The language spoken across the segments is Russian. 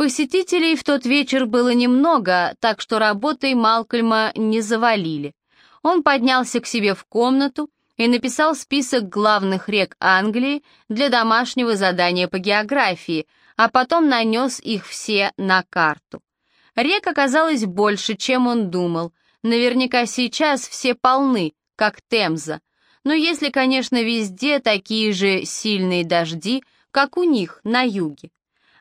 Посетителей в тот вечер было немного, так что работой Малкольма не завалили. Он поднялся к себе в комнату и написал список главных рек Англии для домашнего задания по географии, а потом нанес их все на карту. Рек оказалось больше, чем он думал. Наверняка сейчас все полны, как Темза. Но если, конечно, везде такие же сильные дожди, как у них на юге.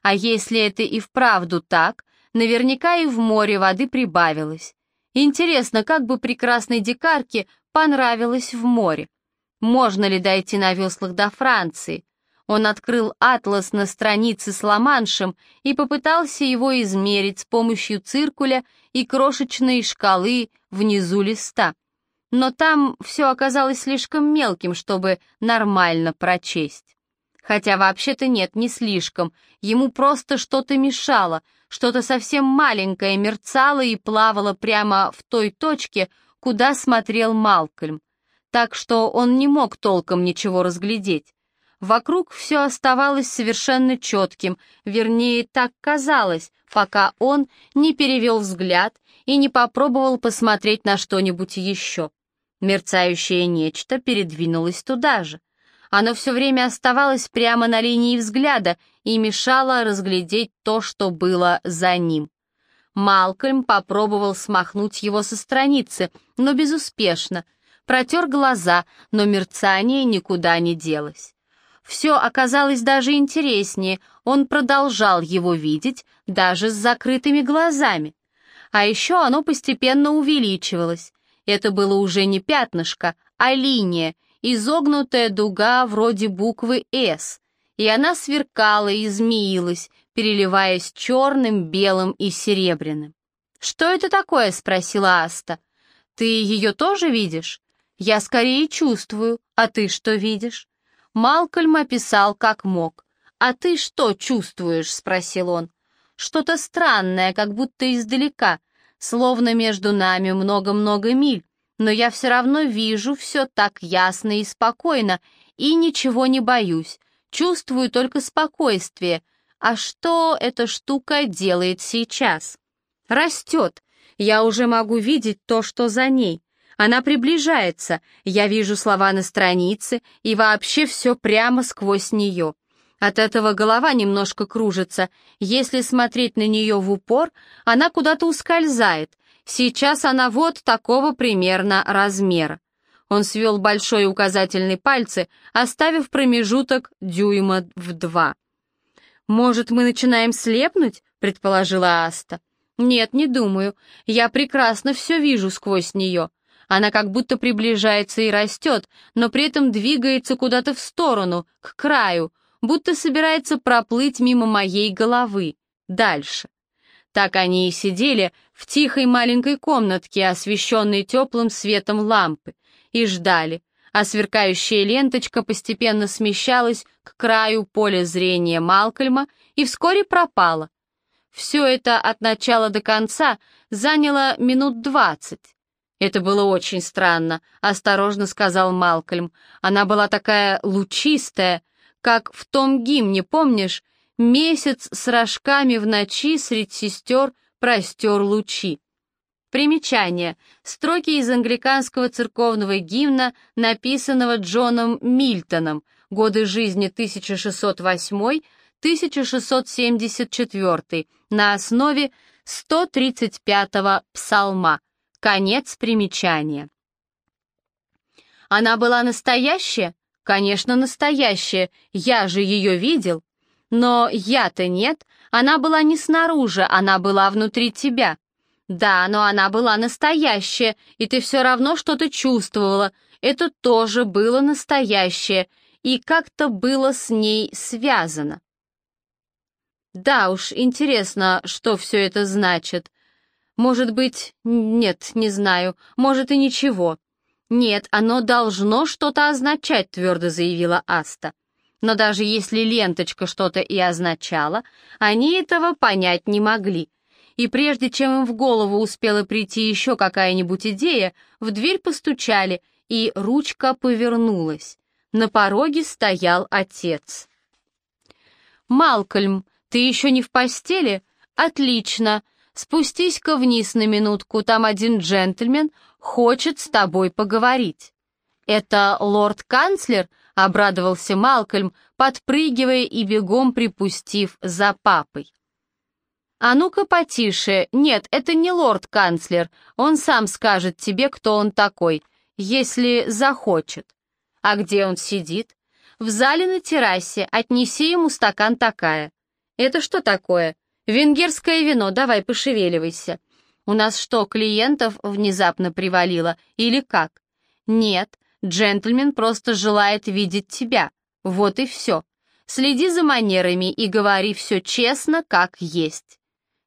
А если это и вправду так, наверняка и в море воды прибавилось. Интересно, как бы прекрасной дикарке понравилось в море. Можно ли дойти на веслах до Франции? Он открыл атлас на странице с Ла-Маншем и попытался его измерить с помощью циркуля и крошечной шкалы внизу листа. Но там все оказалось слишком мелким, чтобы нормально прочесть. Хотя вообще-то нет, не слишком. Ему просто что-то мешало, что-то совсем маленькое мерцало и плавало прямо в той точке, куда смотрел Малкольм. Так что он не мог толком ничего разглядеть. Вокруг все оставалось совершенно четким, вернее, так казалось, пока он не перевел взгляд и не попробовал посмотреть на что-нибудь еще. Мерцающее нечто передвинулось туда же. Оно все время оставалось прямо на линии взгляда и мешало разглядеть то, что было за ним. Малкольм попробовал смахнуть его со страницы, но безуспешно. Протер глаза, но мерцание никуда не делось. Все оказалось даже интереснее, он продолжал его видеть даже с закрытыми глазами. А еще оно постепенно увеличивалось. Это было уже не пятнышко, а линия, изогнутая дуга вроде буквы «С», и она сверкала и змеилась, переливаясь черным, белым и серебряным. «Что это такое?» — спросила Аста. «Ты ее тоже видишь?» «Я скорее чувствую. А ты что видишь?» Малкольм описал, как мог. «А ты что чувствуешь?» — спросил он. «Что-то странное, как будто издалека, словно между нами много-много миль, но я все равно вижу все так ясно и спокойно, и ничего не боюсь, чувствую только спокойствие. А что эта штука делает сейчас? Растет. Я уже могу видеть то, что за ней. Она приближается, я вижу слова на странице и вообще все прямо сквозь нее. От этого голова немножко кружится. Если смотреть на нее в упор, она куда-то ускользает, Сейчас она вот такого примерно размера. Он свел большой указательный пальцы, оставив промежуток дюйма в два. «Может, мы начинаем слепнуть?» — предположила Аста. «Нет, не думаю. Я прекрасно все вижу сквозь нее. Она как будто приближается и растет, но при этом двигается куда-то в сторону, к краю, будто собирается проплыть мимо моей головы. Дальше. Так они и сидели в тихой маленькой комнатке, освещенной теплым светом лампы, и ждали, а сверкающая ленточка постепенно смещалась к краю поля зрения Малкольма и вскоре пропала. Все это от начала до конца заняло минут двадцать. «Это было очень странно», — осторожно сказал Малкольм. «Она была такая лучистая, как в том гимне, помнишь, Месяц с рожками в ночи средь сестер простер лучи. Примечание. Строки из англиканского церковного гимна, написанного Джоном Мильтоном, годы жизни 1608-1674, на основе 135-го псалма. Конец примечания. Она была настоящая? Конечно, настоящая. Я же ее видел. Но я-то нет, она была не снаружи, она была внутри тебя. Да, но она была настоящая, и ты все равно что-то чувствовала. Это тоже было настоящее, и как-то было с ней связано. Да уж, интересно, что все это значит. Может быть, нет, не знаю, может и ничего. Нет, оно должно что-то означать, твердо заявила Аста. Но даже если ленточка что-то и означала, они этого понять не могли. И прежде чем им в голову успела прийти еще какая-нибудь идея, в дверь постучали, и ручка повернулась. На пороге стоял отец. «Малкольм, ты еще не в постели?» Отлично. Спустись-ка вниз на минутку, там один джентльмен хочет с тобой поговорить». «Это лорд-канцлер?» — обрадовался Малкольм, подпрыгивая и бегом припустив за папой. «А ну-ка потише. Нет, это не лорд-канцлер. Он сам скажет тебе, кто он такой, если захочет. А где он сидит? В зале на террасе. Отнеси ему стакан такая. Это что такое? Венгерское вино, давай пошевеливайся. У нас что, клиентов внезапно привалило или как? Нет, джентльмен просто желает видеть тебя. Вот и все. Следи за манерами и говори все честно, как есть.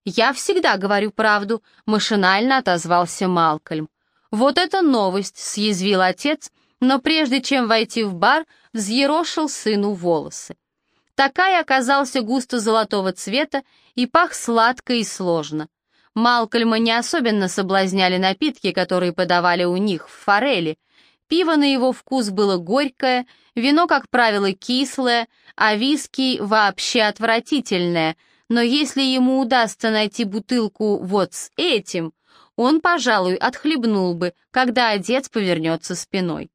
«Я всегда говорю правду», — машинально отозвался Малкольм. «Вот это новость», — съязвил отец, но прежде чем войти в бар, взъерошил сыну волосы. Такая оказался густо золотого цвета и пах сладко и сложно. Малкольма не особенно соблазняли напитки, которые подавали у них в форели. Пиво на его вкус было горькое, вино, как правило, кислое, а виски вообще отвратительное — но если ему удастся найти бутылку вот с этим, он, пожалуй, отхлебнул бы, когда отец повернется спиной.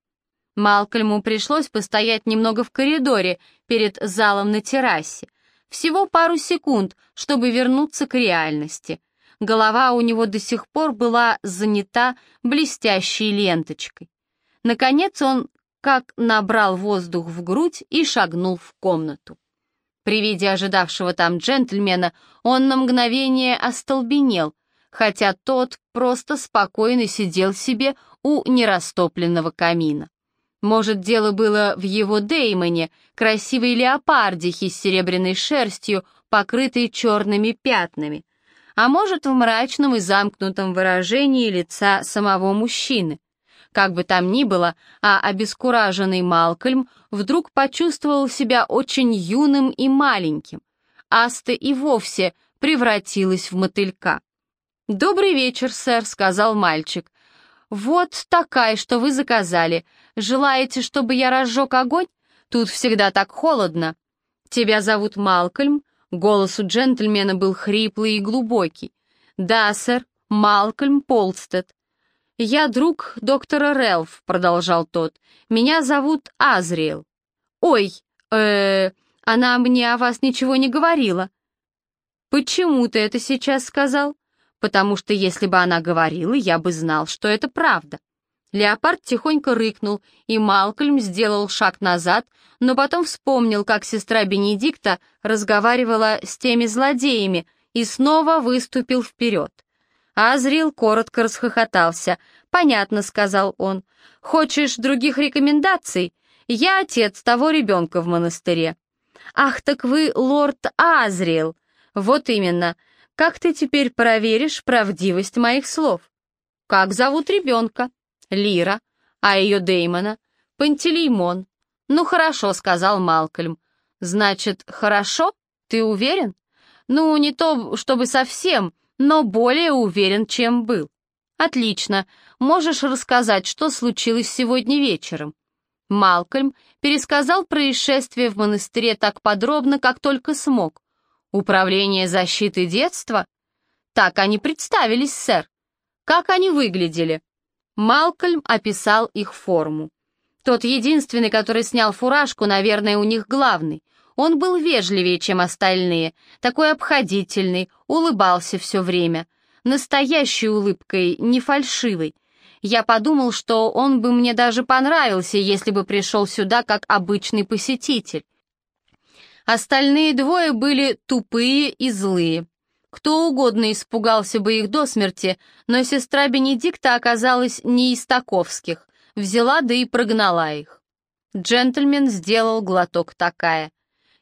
Малкольму пришлось постоять немного в коридоре перед залом на террасе. Всего пару секунд, чтобы вернуться к реальности. Голова у него до сих пор была занята блестящей ленточкой. Наконец он как набрал воздух в грудь и шагнул в комнату. При виде ожидавшего там джентльмена он на мгновение остолбенел, хотя тот просто спокойно сидел себе у нерастопленного камина. Может, дело было в его Деймоне, красивой леопардихе с серебряной шерстью, покрытой черными пятнами, а может, в мрачном и замкнутом выражении лица самого мужчины. Как бы там ни было, а обескураженный Малкольм вдруг почувствовал себя очень юным и маленьким. Аста и вовсе превратилась в мотылька. «Добрый вечер, сэр», — сказал мальчик. «Вот такая, что вы заказали. Желаете, чтобы я разжег огонь? Тут всегда так холодно». «Тебя зовут Малкольм?» Голос у джентльмена был хриплый и глубокий. «Да, сэр, Малкольм Полстед. «Я друг доктора Релф», — продолжал тот. «Меня зовут Азриэл». «Ой, э, она мне о вас ничего не говорила». «Почему ты это сейчас сказал?» «Потому что если бы она говорила, я бы знал, что это правда». Леопард тихонько рыкнул, и Малкольм сделал шаг назад, но потом вспомнил, как сестра Бенедикта разговаривала с теми злодеями, и снова выступил вперед. Азрил коротко расхохотался. «Понятно», — сказал он. «Хочешь других рекомендаций? Я отец того ребенка в монастыре». «Ах, так вы лорд Азриэл!» «Вот именно. Как ты теперь проверишь правдивость моих слов?» «Как зовут ребенка?» «Лира. А ее Деймона?» «Пантелеймон». «Ну хорошо», — сказал Малкольм. «Значит, хорошо? Ты уверен?» «Ну, не то, чтобы совсем, но более уверен, чем был. Отлично. Можешь рассказать, что случилось сегодня вечером? Малкольм пересказал происшествие в монастыре так подробно, как только смог. Управление защиты детства? Так они представились, сэр. Как они выглядели? Малкольм описал их форму. Тот единственный, который снял фуражку, наверное, у них главный — он был вежливее, чем остальные, такой обходительный, улыбался все время. Настоящей улыбкой, не фальшивой. Я подумал, что он бы мне даже понравился, если бы пришел сюда как обычный посетитель. Остальные двое были тупые и злые. Кто угодно испугался бы их до смерти, но сестра Бенедикта оказалась не из таковских, взяла да и прогнала их. Джентльмен сделал глоток такая.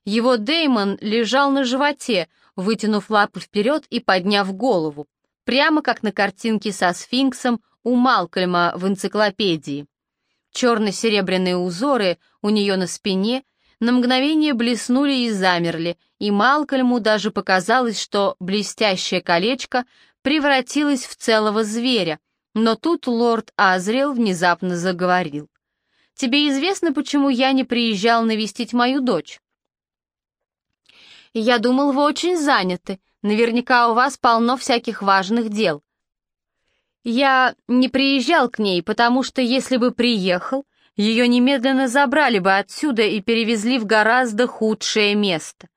Его Деймон лежал на животе, вытянув лапы вперед и подняв голову, прямо как на картинке со сфинксом у Малкольма в энциклопедии. Черно-серебряные узоры у нее на спине на мгновение блеснули и замерли, и Малкольму даже показалось, что блестящее колечко превратилось в целого зверя, но тут лорд Азриэл внезапно заговорил. «Тебе известно, почему я не приезжал навестить мою дочь?» Я думал, вы очень заняты. Наверняка у вас полно всяких важных дел. Я не приезжал к ней, потому что если бы приехал, ее немедленно забрали бы отсюда и перевезли в гораздо худшее место.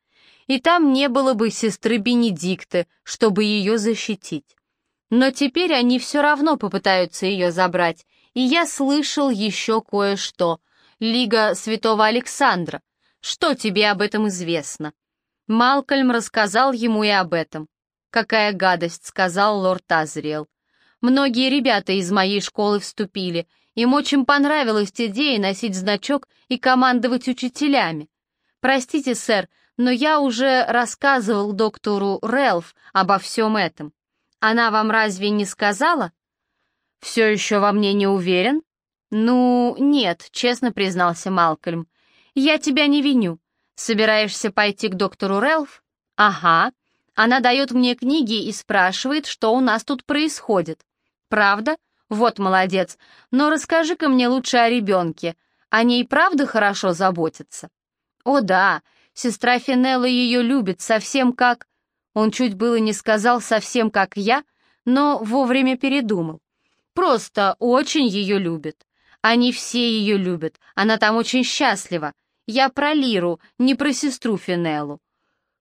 И там не было бы сестры Бенедикты, чтобы ее защитить. Но теперь они все равно попытаются ее забрать, и я слышал еще кое-что. Лига Святого Александра. Что тебе об этом известно?» Малкольм рассказал ему и об этом. «Какая гадость», — сказал лорд Азриэл. «Многие ребята из моей школы вступили. Им очень понравилась идея носить значок и командовать учителями. Простите, сэр, но я уже рассказывал доктору Рэлф обо всем этом. Она вам разве не сказала?» «Все еще во мне не уверен?» «Ну, нет», — честно признался Малкольм. «Я тебя не виню. Собираешься пойти к доктору Рэлф?» «Ага. Она дает мне книги и спрашивает, что у нас тут происходит. Правда? Вот молодец. Но расскажи-ка мне лучше о ребенке. О ней правда хорошо заботятся?» «О да, сестра Финелла ее любит, совсем как...» Он чуть было не сказал «совсем как я», но вовремя передумал. «Просто очень ее любит. Они все ее любят, она там очень счастлива. Я про Лиру, не про сестру Финеллу.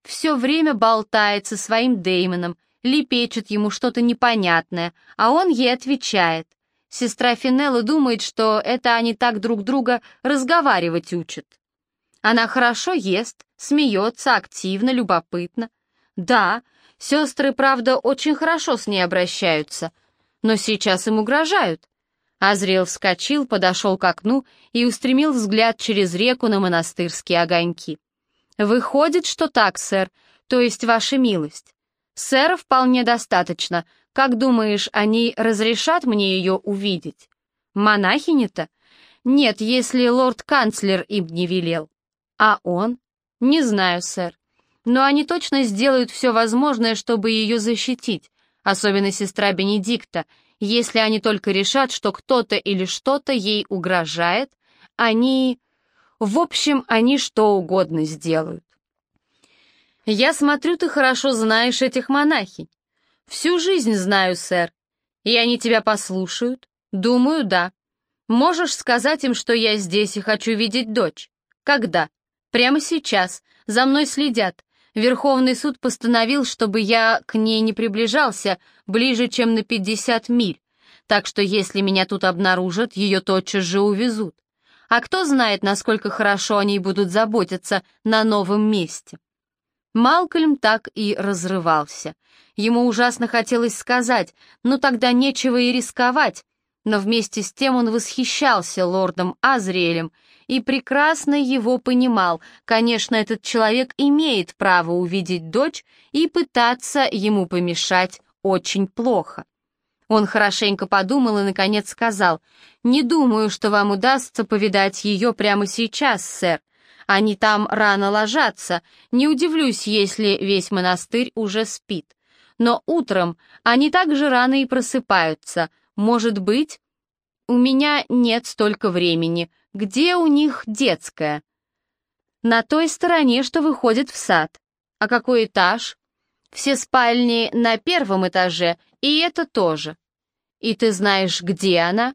Все время болтает со своим Деймоном, лепечет ему что-то непонятное, а он ей отвечает. Сестра Финелла думает, что это они так друг друга разговаривать учат. Она хорошо ест, смеется, активно, любопытно. Да, сестры, правда, очень хорошо с ней обращаются, но сейчас им угрожают. Азриэл вскочил, подошел к окну и устремил взгляд через реку на монастырские огоньки. «Выходит, что так, сэр, то есть ваша милость. Сэра вполне достаточно. Как думаешь, они разрешат мне ее увидеть? Монахини-то? Нет, если лорд-канцлер им не велел. А он? Не знаю, сэр. Но они точно сделают все возможное, чтобы ее защитить, особенно сестра Бенедикта, если они только решат, что кто-то или что-то ей угрожает, они... В общем, они что угодно сделают. Я смотрю, ты хорошо знаешь этих монахинь. Всю жизнь знаю, сэр. И они тебя послушают? Думаю, да. Можешь сказать им, что я здесь и хочу видеть дочь? Когда? Прямо сейчас. За мной следят. Верховный суд постановил, чтобы я к ней не приближался ближе, чем на 50 миль, так что если меня тут обнаружат, ее тотчас же увезут. А кто знает, насколько хорошо о ней будут заботиться на новом месте. Малкольм так и разрывался. Ему ужасно хотелось сказать, ну тогда нечего и рисковать, но вместе с тем он восхищался лордом Азриэлем и прекрасно его понимал. Конечно, этот человек имеет право увидеть дочь и пытаться ему помешать очень плохо. Он хорошенько подумал и, наконец, сказал, «Не думаю, что вам удастся повидать ее прямо сейчас, сэр. Они там рано ложатся. Не удивлюсь, если весь монастырь уже спит. Но утром они также рано и просыпаются. Может быть, у меня нет столько времени. Где у них детская? На той стороне, что выходит в сад. А какой этаж? Все спальни на первом этаже, и это тоже. И ты знаешь, где она?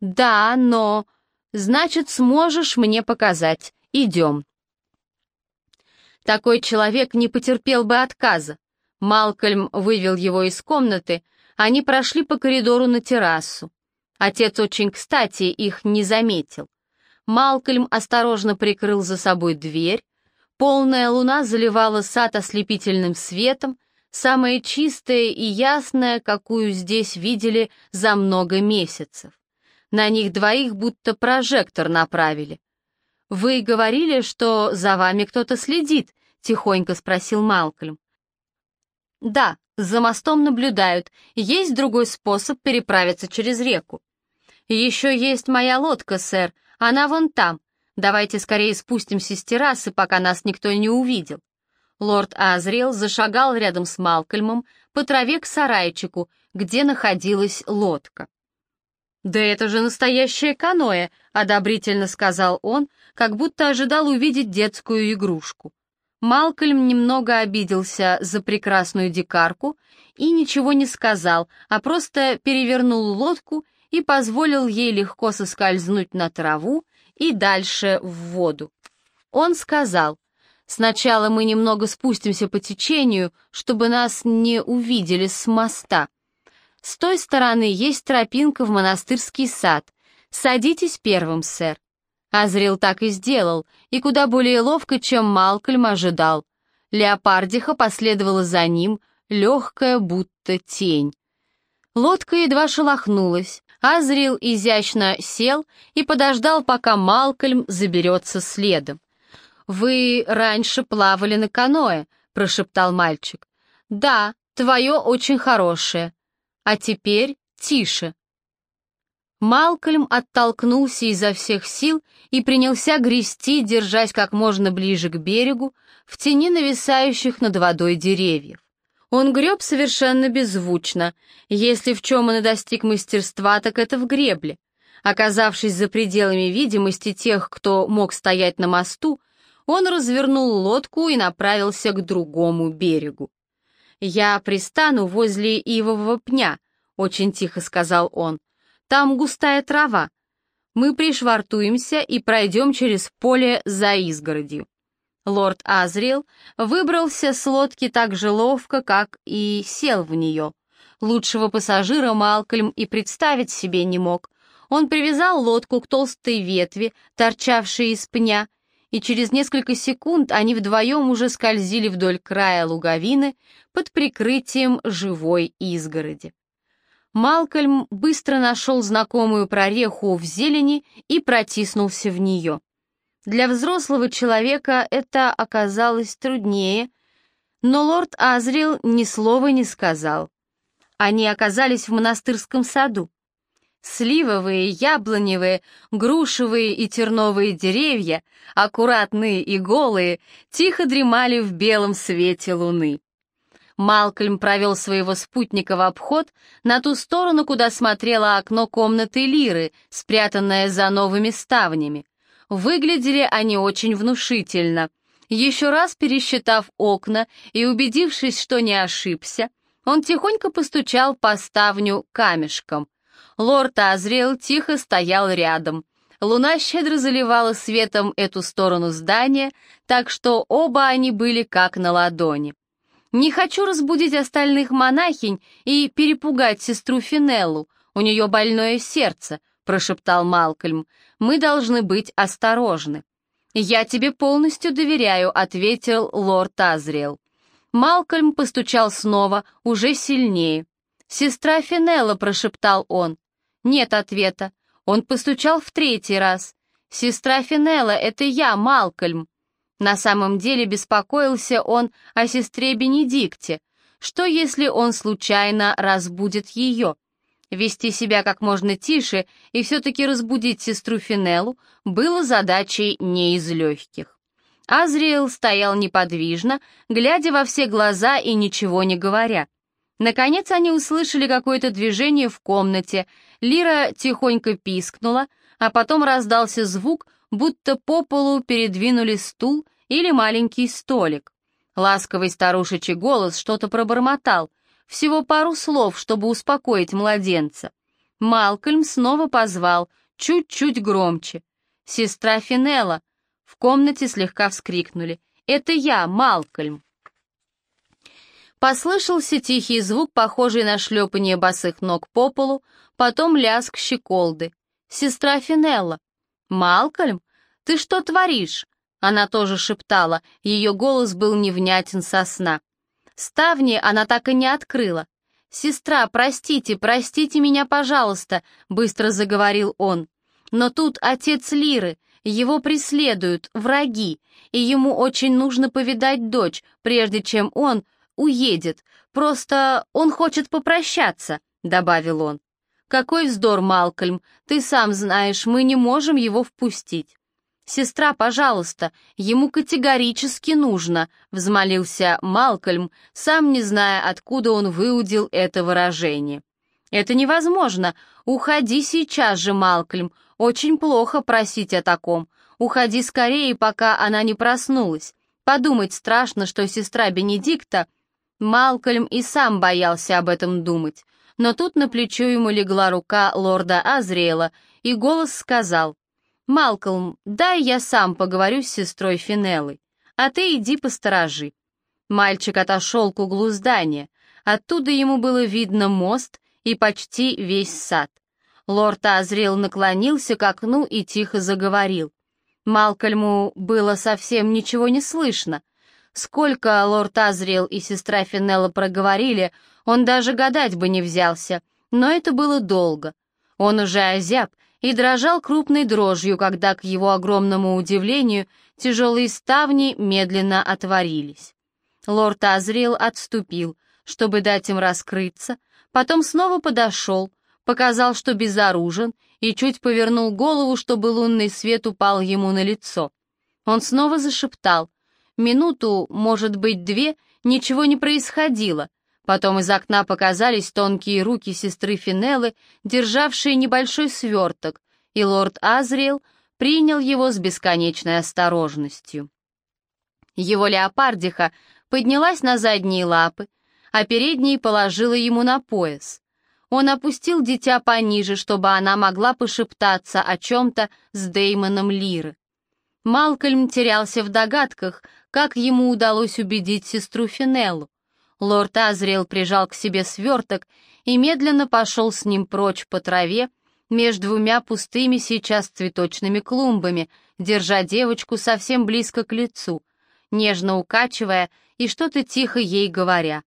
Да, но... Значит, сможешь мне показать. Идем. Такой человек не потерпел бы отказа. Малкольм вывел его из комнаты, они прошли по коридору на террасу. Отец очень кстати их не заметил. Малкольм осторожно прикрыл за собой дверь. Полная луна заливала сад ослепительным светом, самая чистая и ясная, какую здесь видели за много месяцев. На них двоих будто прожектор направили. «Вы говорили, что за вами кто-то следит?» — тихонько спросил Малкольм. «Да, за мостом наблюдают. Есть другой способ переправиться через реку». «Еще есть моя лодка, сэр. Она вон там. Давайте скорее спустимся с террасы, пока нас никто не увидел». Лорд Азриэл зашагал рядом с Малкольмом по траве к сарайчику, где находилась лодка. «Да это же настоящее каноэ», — одобрительно сказал он, как будто ожидал увидеть детскую игрушку. Малкольм немного обиделся за прекрасную дикарку и ничего не сказал, а просто перевернул лодку и позволил ей легко соскользнуть на траву и дальше в воду. Он сказал, «Сначала мы немного спустимся по течению, чтобы нас не увидели с моста. С той стороны есть тропинка в монастырский сад. Садитесь первым, сэр». Азрил так и сделал, и куда более ловко, чем Малкольм ожидал. Леопардиха последовала за ним, легкая, будто тень. Лодка едва шелохнулась. Азрил изящно сел и подождал, пока Малкольм заберется следом. «Вы раньше плавали на каноэ», — прошептал мальчик. «Да, твое очень хорошее. А теперь тише». Малкольм оттолкнулся изо всех сил и принялся грести, держась как можно ближе к берегу, в тени нависающих над водой деревьев. Он греб совершенно беззвучно. Если в чем он и достиг мастерства, так это в гребле. Оказавшись за пределами видимости тех, кто мог стоять на мосту, он развернул лодку и направился к другому берегу. «Я пристану возле ивового пня», — очень тихо сказал он. Там густая трава. Мы пришвартуемся и пройдем через поле за изгородью. Лорд Азриэл выбрался с лодки так же ловко, как и сел в нее. Лучшего пассажира Малкольм и представить себе не мог. Он привязал лодку к толстой ветви, торчавшей из пня, и через несколько секунд они вдвоем уже скользили вдоль края луговины под прикрытием живой изгороди. Малкольм быстро нашел знакомую прореху в зелени и протиснулся в нее. Для взрослого человека это оказалось труднее, но лорд Азрил ни слова не сказал. Они оказались в монастырском саду. Сливовые, яблоневые, грушевые и терновые деревья, аккуратные и голые, тихо дремали в белом свете луны. Малкольм провел своего спутника в обход на ту сторону, куда смотрело окно комнаты Лиры, спрятанное за новыми ставнями. Выглядели они очень внушительно. Еще раз пересчитав окна и убедившись, что не ошибся, он тихонько постучал по ставню камешком. Лорд Азриэл тихо стоял рядом. Луна щедро заливала светом эту сторону здания, так что оба они были как на ладони. Не хочу разбудить остальных монахинь и перепугать сестру Финеллу. У нее больное сердце», — прошептал Малкольм. «Мы должны быть осторожны». «Я тебе полностью доверяю», — ответил лорд Азриэл. Малкольм постучал снова, уже сильнее. «Сестра Финелла», — прошептал он. Нет ответа. Он постучал в третий раз. «Сестра Финелла, это я, Малкольм». На самом деле беспокоился он о сестре Бенедикте. Что, если он случайно разбудит ее? Вести себя как можно тише и все-таки разбудить сестру Финеллу было задачей не из легких. Азриэл стоял неподвижно, глядя во все глаза и ничего не говоря. Наконец они услышали какое-то движение в комнате, Лира тихонько пискнула, а потом раздался звук, будто по полу передвинули стул или маленький столик. Ласковый старушечий голос что-то пробормотал, всего пару слов, чтобы успокоить младенца. Малкольм снова позвал, чуть-чуть громче. «Сестра Финелла!» В комнате слегка вскрикнули. «Это я, Малкольм!» Послышался тихий звук, похожий на шлепание босых ног по полу, потом лязг щеколды. «Сестра Финелла!» «Малкольм, ты что творишь?» Она тоже шептала, ее голос был невнятен со сна. Ставни она так и не открыла. «Сестра, простите, простите меня, пожалуйста», — быстро заговорил он. «Но тут отец Лиры, его преследуют, враги, и ему очень нужно повидать дочь, прежде чем он уедет. Просто он хочет попрощаться», — добавил он. «Какой вздор, Малкольм, ты сам знаешь, мы не можем его впустить». «Сестра, пожалуйста, ему категорически нужно», — взмолился Малкольм, сам не зная, откуда он выудил это выражение. «Это невозможно. Уходи сейчас же, Малкольм. Очень плохо просить о таком. Уходи скорее, пока она не проснулась. Подумать страшно, что сестра Бенедикта... Малкольм и сам боялся об этом думать, но тут на плечо ему легла рука лорда Азриэла, и голос сказал, «Малкольм, дай я сам поговорю с сестрой Финеллой, а ты иди посторожи». Мальчик отошел к углу здания, оттуда ему было видно мост и почти весь сад. Лорд Азриэл наклонился к окну и тихо заговорил. Малкольму было совсем ничего не слышно. Сколько лорд Азриэл и сестра Финелла проговорили, он даже гадать бы не взялся, но это было долго. Он уже озяб и дрожал крупной дрожью, когда, к его огромному удивлению, тяжелые ставни медленно отворились. Лорд Азриэл отступил, чтобы дать им раскрыться, потом снова подошел, показал, что безоружен, и чуть повернул голову, чтобы лунный свет упал ему на лицо. Он снова зашептал. Минуту, может быть, две, ничего не происходило. Потом из окна показались тонкие руки сестры Финеллы, державшие небольшой сверток, и лорд Азриэл принял его с бесконечной осторожностью. Его леопардиха поднялась на задние лапы, а передние положила ему на пояс. Он опустил дитя пониже, чтобы она могла пошептаться о чем-то с Деймоном Лиры. Малкольм терялся в догадках, как ему удалось убедить сестру Финеллу. Лорд Азриэл прижал к себе сверток и медленно пошел с ним прочь по траве между двумя пустыми сейчас цветочными клумбами, держа девочку совсем близко к лицу, нежно укачивая и что-то тихо ей говоря.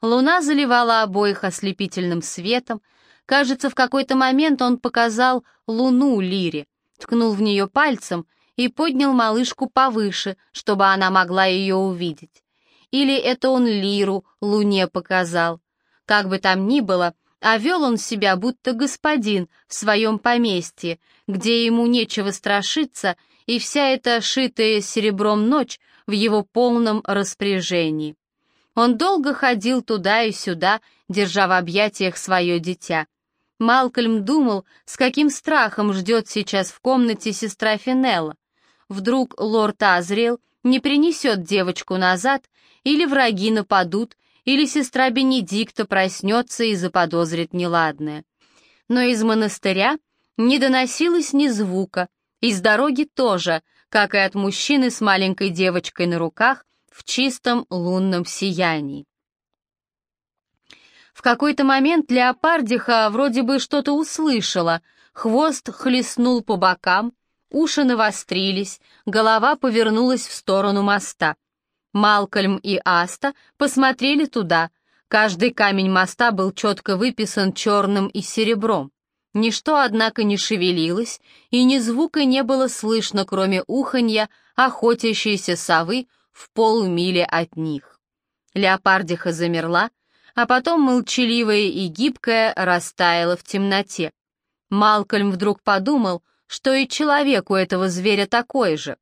Луна заливала обоих ослепительным светом. Кажется, в какой-то момент он показал луну Лире, ткнул в нее пальцем и поднял малышку повыше, чтобы она могла ее увидеть. Или это он Лиру луне показал. Как бы там ни было, а вел он себя будто господин в своем поместье, где ему нечего страшиться, и вся эта шитая серебром ночь в его полном распоряжении. Он долго ходил туда и сюда, держа в объятиях свое дитя. Малкольм думал, с каким страхом ждет сейчас в комнате сестра Финелла. Вдруг лорд Азриэл не принесет девочку назад, или враги нападут, или сестра Бенедикта проснется и заподозрит неладное. Но из монастыря не доносилось ни звука, из дороги тоже, как и от мужчины с маленькой девочкой на руках, в чистом лунном сиянии. В какой-то момент леопардиха вроде бы что-то услышала, хвост хлестнул по бокам, уши навострились, голова повернулась в сторону моста. Малкольм и Аста посмотрели туда, каждый камень моста был четко выписан черным и серебром. Ничто, однако, не шевелилось, и ни звука не было слышно, кроме уханья охотящейся совы в полумиле от них. Леопардиха замерла, а потом молчаливая и гибкая растаяла в темноте. Малкольм вдруг подумал, что и человек у этого зверя такой же.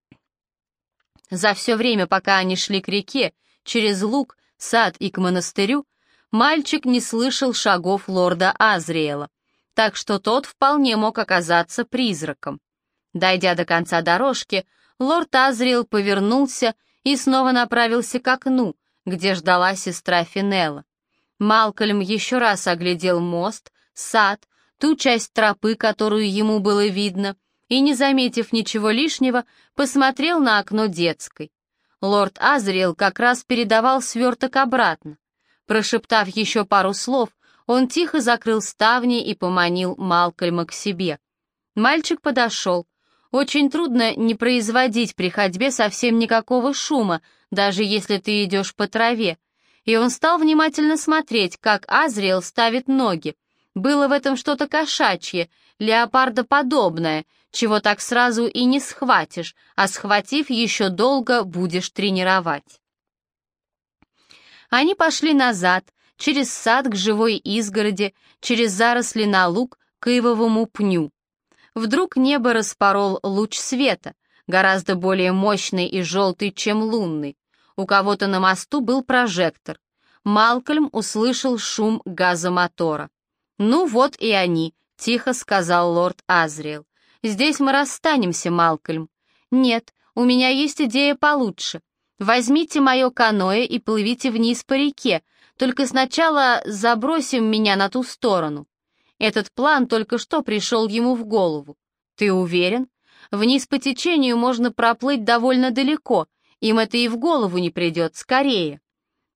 За все время, пока они шли к реке, через луг, сад и к монастырю, мальчик не слышал шагов лорда Азриэла, так что тот вполне мог оказаться призраком. Дойдя до конца дорожки, лорд Азриэл повернулся и снова направился к окну, где ждала сестра Финелла. Малкольм еще раз оглядел мост, сад, ту часть тропы, которую ему было видно, и, не заметив ничего лишнего, посмотрел на окно детской. Лорд Азриэл как раз передавал сверток обратно. Прошептав еще пару слов, он тихо закрыл ставни и поманил Малкольма к себе. Мальчик подошел, очень трудно не производить при ходьбе совсем никакого шума, даже если ты идешь по траве. И он стал внимательно смотреть, как Азриэл ставит ноги. Было в этом что-то кошачье, леопардоподобное, чего так сразу и не схватишь, а схватив, еще долго будешь тренировать. Они пошли назад, через сад к живой изгороди, через заросли на луг к ивовому пню. Вдруг небо распорол луч света, гораздо более мощный и желтый, чем лунный. У кого-то на мосту был прожектор. Малкольм услышал шум газомотора. «Ну вот и они», — тихо сказал лорд Азриэл. «Здесь мы расстанемся, Малкольм». «Нет, у меня есть идея получше. Возьмите мое каноэ и плывите вниз по реке, только сначала забросим меня на ту сторону». Этот план только что пришел ему в голову. «Ты уверен? Вниз по течению можно проплыть довольно далеко, им это и в голову не придет, скорее».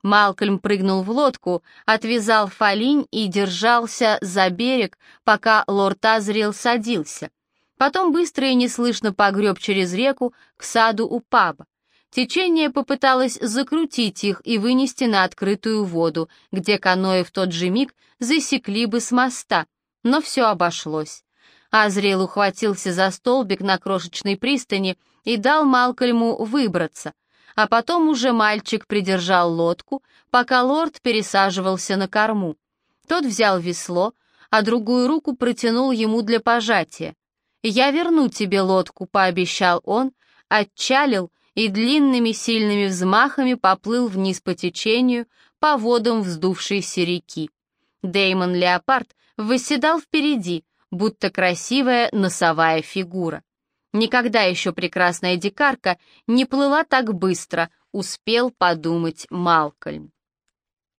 Малкольм прыгнул в лодку, отвязал фалинь и держался за берег, пока лорд Азриэл садился. Потом быстро и неслышно погреб через реку к саду у паба. Течение попыталось закрутить их и вынести на открытую воду, где каноэ в тот же миг засекли бы с моста, но все обошлось. Азриэл ухватился за столбик на крошечной пристани и дал Малкольму выбраться, а потом уже мальчик придержал лодку, пока лорд пересаживался на корму. Тот взял весло, а другую руку протянул ему для пожатия. «Я верну тебе лодку», — пообещал он, отчалил и длинными сильными взмахами поплыл вниз по течению, по водам вздувшейся реки. Деймон Леопард восседал впереди, будто красивая носовая фигура. Никогда еще прекрасная дикарка не плыла так быстро, успел подумать Малкольм.